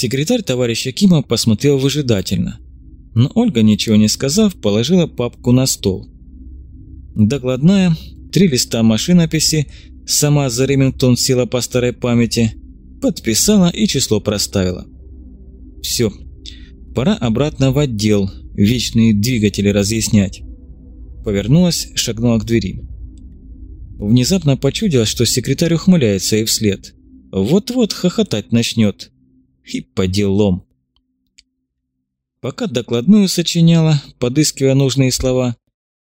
Секретарь товарища Кима посмотрел выжидательно. Но Ольга, ничего не сказав, положила папку на стол. Докладная, три листа машинописи, сама за Ремингтон села по старой памяти, подписала и число проставила. Все, пора обратно в отдел, вечные двигатели разъяснять. Повернулась, шагнула к двери. Внезапно почудилось, что секретарь ухмыляется и вслед. Вот-вот хохотать начнет. И по делам. Пока докладную сочиняла, подыскивая нужные слова,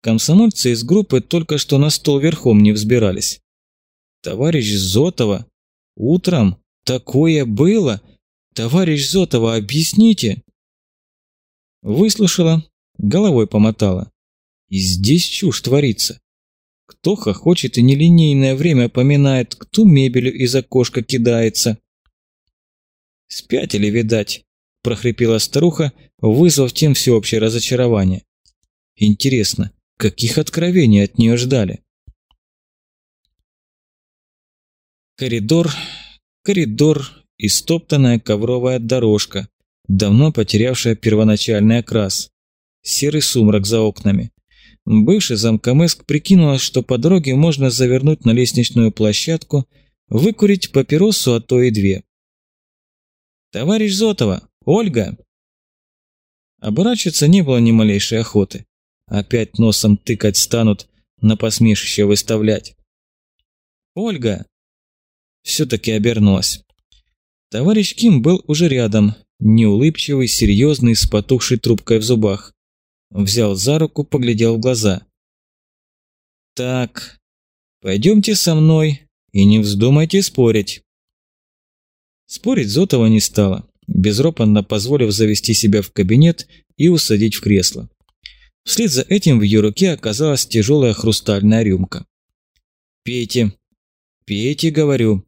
комсомольцы из группы только что на стол верхом не взбирались. «Товарищ Зотова, утром такое было! Товарищ Зотова, объясните!» Выслушала, головой помотала. И здесь чушь творится. Кто хохочет и нелинейное время поминает, кто мебелью из окошка кидается. «Спятили, видать», – прохрипела старуха, вызвав тем всеобщее разочарование. «Интересно, каких откровений от нее ждали?» Коридор, коридор и стоптанная ковровая дорожка, давно потерявшая первоначальный окрас. Серый сумрак за окнами. Бывший замкомыск прикинула, что по дороге можно завернуть на лестничную площадку, выкурить папиросу, а то и две. «Товарищ Зотова! Ольга!» Оборачиваться не было ни малейшей охоты. Опять носом тыкать станут, на посмешище выставлять. «Ольга!» Все-таки обернулась. Товарищ Ким был уже рядом, неулыбчивый, серьезный, с потухшей трубкой в зубах. Взял за руку, поглядел в глаза. «Так, пойдемте со мной и не вздумайте спорить». Спорить Зотова не стала, безропотно позволив завести себя в кабинет и усадить в кресло. Вслед за этим в ее руке оказалась тяжелая хрустальная рюмка. «Пейте, пейте, говорю».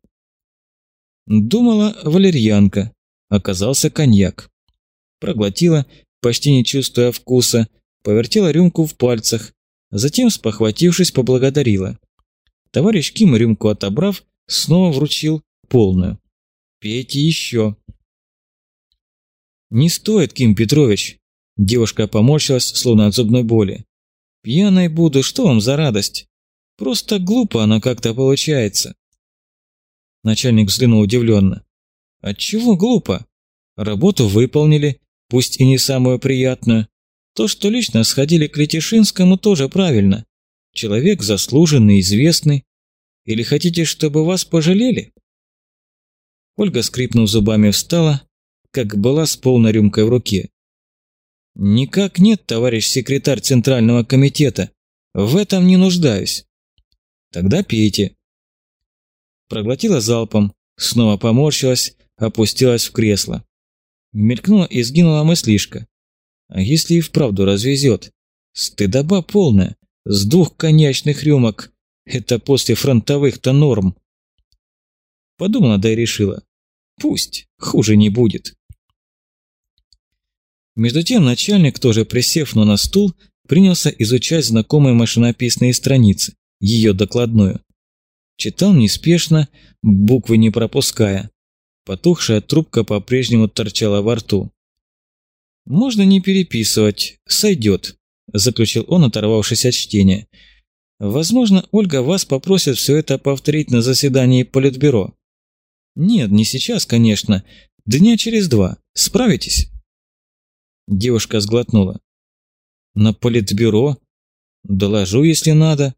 Думала валерьянка, оказался коньяк. Проглотила, почти не чувствуя вкуса, повертела рюмку в пальцах, затем, спохватившись, поблагодарила. Товарищ Ким, рюмку отобрав, снова вручил полную. Пейте еще. Не стоит, Ким Петрович. Девушка поморщилась, словно от зубной боли. Пьяной буду, что вам за радость? Просто глупо она как-то получается. Начальник взглянул удивленно. Отчего глупо? Работу выполнили, пусть и не самую приятную. То, что лично сходили к Летишинскому, тоже правильно. Человек заслуженный, известный. Или хотите, чтобы вас пожалели? Ольга, скрипнув зубами, встала, как была с полной рюмкой в руке. «Никак нет, товарищ секретарь Центрального комитета. В этом не нуждаюсь». «Тогда пейте». Проглотила залпом, снова поморщилась, опустилась в кресло. Мелькнула и сгинула мыслишка. А если и вправду развезет? Стыдоба полная, с двух коньячных рюмок. Это после фронтовых-то норм. Подумала, да и решила. Пусть, хуже не будет. Между тем начальник, тоже присев но на стул, принялся изучать знакомые машинописные страницы, ее докладную. Читал неспешно, буквы не пропуская. Потухшая трубка по-прежнему торчала во рту. «Можно не переписывать, сойдет», – заключил он, оторвавшись от чтения. «Возможно, Ольга вас попросит все это повторить на заседании Политбюро. «Нет, не сейчас, конечно. Дня через два. Справитесь?» Девушка сглотнула. «На политбюро? Доложу, если надо.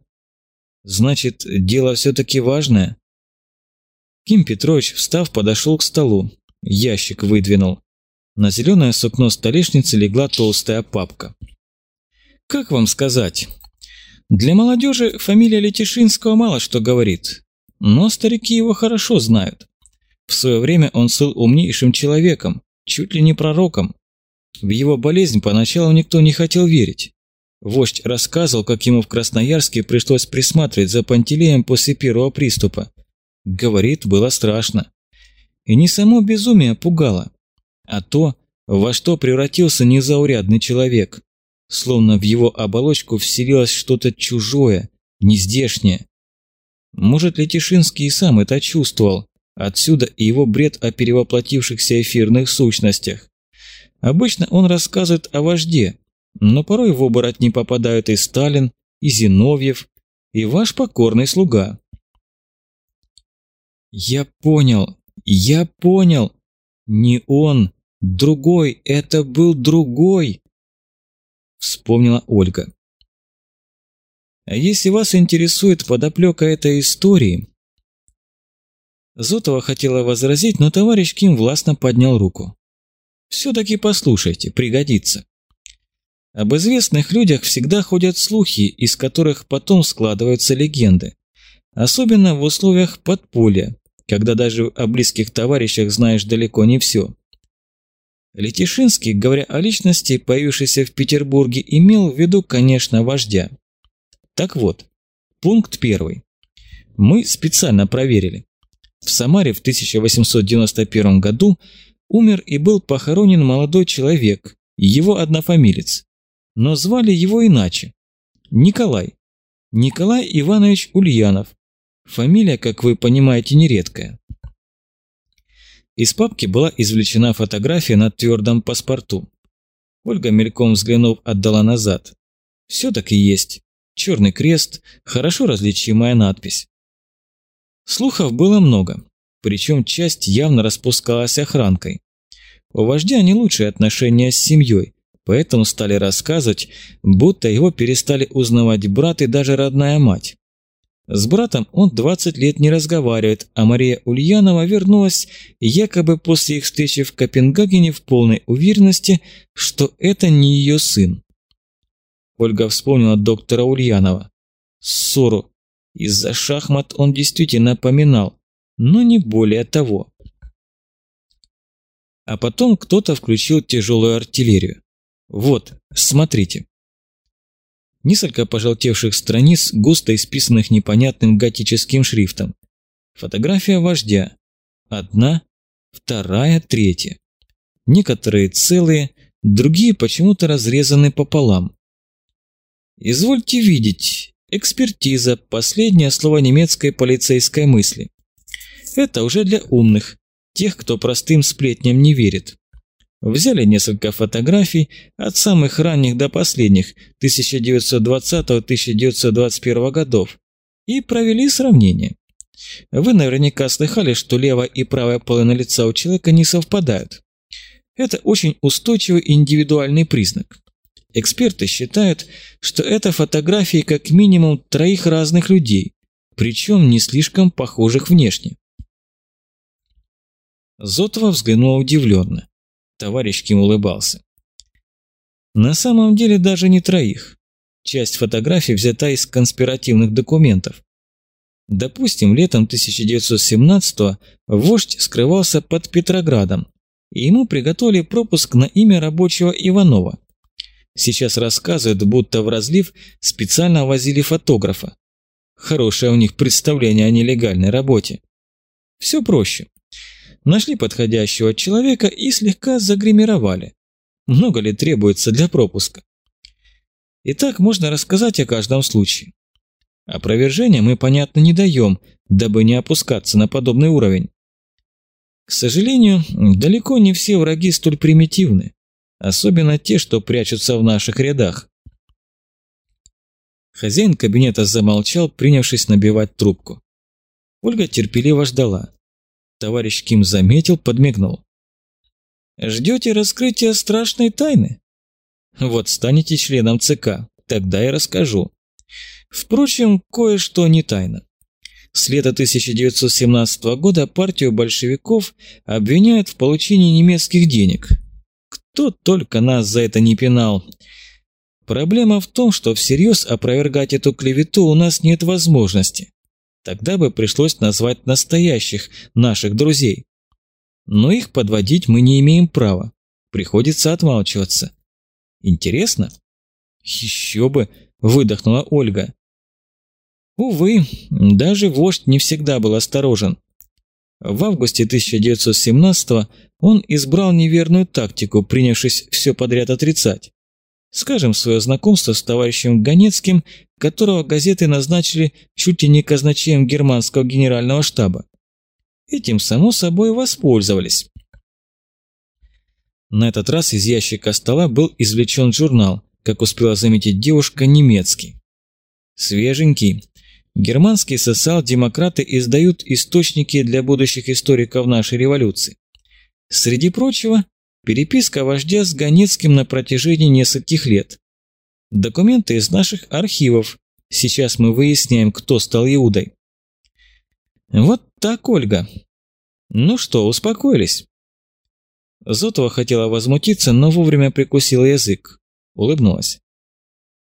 Значит, дело все-таки важное?» Ким Петрович, встав, подошел к столу. Ящик выдвинул. На зеленое сукно столешницы легла толстая папка. «Как вам сказать? Для молодежи фамилия Летишинского мало что говорит, но старики его хорошо знают. В свое время он был умнейшим человеком, чуть ли не пророком. В его болезнь поначалу никто не хотел верить. Вождь рассказывал, как ему в Красноярске пришлось присматривать за Пантелеем после первого приступа. Говорит, было страшно. И не само безумие пугало, а то, во что превратился незаурядный человек. Словно в его оболочку вселилось что-то чужое, нездешнее. Может, Летишинский и сам это чувствовал, Отсюда и его бред о перевоплотившихся эфирных сущностях. Обычно он рассказывает о вожде, но порой в оборот попадают и Сталин, и Зиновьев, и ваш покорный слуга. «Я понял, я понял. Не он, другой, это был другой!» Вспомнила Ольга. А если вас интересует подоплека этой истории... Зотова хотела возразить, но товарищ Ким властно поднял руку. Все-таки послушайте, пригодится. Об известных людях всегда ходят слухи, из которых потом складываются легенды. Особенно в условиях подполья, когда даже о близких товарищах знаешь далеко не все. Летишинский, говоря о личности, появившейся в Петербурге, имел в виду, конечно, вождя. Так вот, пункт первый. Мы специально проверили. В Самаре в 1891 году умер и был похоронен молодой человек, его однофамилец. Но звали его иначе. Николай. Николай Иванович Ульянов. Фамилия, как вы понимаете, нередкая. Из папки была извлечена фотография на твердом паспорту. Ольга мельком взглянув отдала назад. Все таки есть черный крест, хорошо различимая надпись. Слухов было много, причем часть явно распускалась охранкой. У вождя не лучшие отношения с семьей, поэтому стали рассказывать, будто его перестали узнавать брат и даже родная мать. С братом он 20 лет не разговаривает, а Мария Ульянова вернулась якобы после их встречи в Копенгагене в полной уверенности, что это не ее сын. Ольга вспомнила доктора Ульянова. Ссору. Из-за шахмат он действительно поминал, но не более того. А потом кто-то включил тяжелую артиллерию. Вот, смотрите. Несколько пожелтевших страниц, густо исписанных непонятным готическим шрифтом. Фотография вождя. Одна, вторая, третья. Некоторые целые, другие почему-то разрезаны пополам. Извольте видеть, экспертиза – последнее слово немецкой полицейской мысли. Это уже для умных, тех, кто простым сплетням не верит. Взяли несколько фотографий, от самых ранних до последних, 1920-1921 годов, и провели сравнение. Вы наверняка слыхали, что левая и правая половина лица у человека не совпадают. Это очень устойчивый индивидуальный признак. Эксперты считают, что это фотографии как минимум троих разных людей, причем не слишком похожих внешне. Зотова взглянула удивленно. Товарищ Ким улыбался. На самом деле даже не троих. Часть фотографий взята из конспиративных документов. Допустим, летом 1917-го вождь скрывался под Петроградом, и ему приготовили пропуск на имя рабочего Иванова. Сейчас рассказывают, будто в разлив специально возили фотографа. Хорошее у них представление о нелегальной работе. Все проще. Нашли подходящего человека и слегка загримировали. Много ли требуется для пропуска? Итак, можно рассказать о каждом случае. Опровержения мы, понятно, не даем, дабы не опускаться на подобный уровень. К сожалению, далеко не все враги столь примитивны. Особенно те, что прячутся в наших рядах. Хозяин кабинета замолчал, принявшись набивать трубку. Ольга терпеливо ждала. Товарищ Ким заметил, подмигнул. «Ждете раскрытия страшной тайны? Вот станете членом ЦК, тогда и расскажу. Впрочем, кое-что не тайна. С лета 1917 года партию большевиков обвиняют в получении немецких денег, кто только нас за это не пинал. Проблема в том, что всерьез опровергать эту клевету у нас нет возможности. Тогда бы пришлось назвать настоящих, наших друзей. Но их подводить мы не имеем права. Приходится отмалчиваться. Интересно? Еще бы, выдохнула Ольга. Увы, даже вождь не всегда был осторожен. В августе 1917 он избрал неверную тактику, принявшись все подряд отрицать. Скажем, свое знакомство с товарищем Ганецким, которого газеты назначили чуть ли не казначеем германского генерального штаба. Этим, само собой, воспользовались. На этот раз из ящика стола был извлечен журнал, как успела заметить девушка, немецкий. Свеженький. Германские социал-демократы издают источники для будущих историков нашей революции. Среди прочего, переписка вождя с Ганецким на протяжении нескольких лет. Документы из наших архивов. Сейчас мы выясняем, кто стал Иудой. Вот так, Ольга. Ну что, успокоились? Зотова хотела возмутиться, но вовремя прикусила язык. Улыбнулась.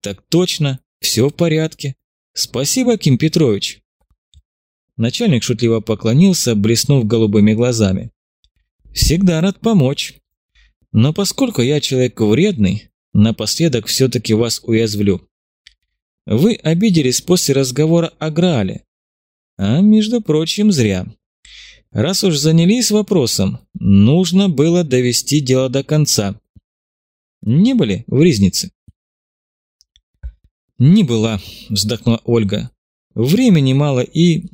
Так точно, все в порядке. Спасибо, Ким Петрович. Начальник шутливо поклонился, блеснув голубыми глазами. Всегда рад помочь. Но поскольку я человек вредный, напоследок все-таки вас уязвлю. Вы обиделись после разговора о Граале. А, между прочим, зря. Раз уж занялись вопросом, нужно было довести дело до конца. Не были в Ризнице? «Не была», – вздохнула Ольга. «Времени мало и...»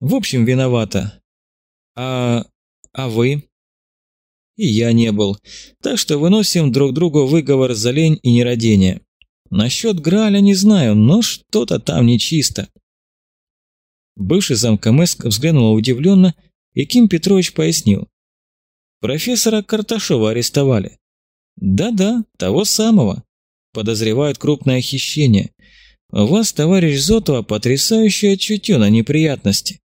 «В общем, виновата. А... а вы?» «И я не был. Так что выносим друг другу выговор за лень и нерадение. Насчет Граля не знаю, но что-то там нечисто». Бывший замкомеск взглянул удивленно, и Ким Петрович пояснил. «Профессора Карташова арестовали». «Да-да, того самого. Подозревают крупное хищение. У вас, товарищ Зотова, потрясающее чутье на неприятности.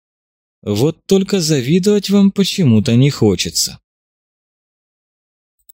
Вот только завидовать вам почему-то не хочется».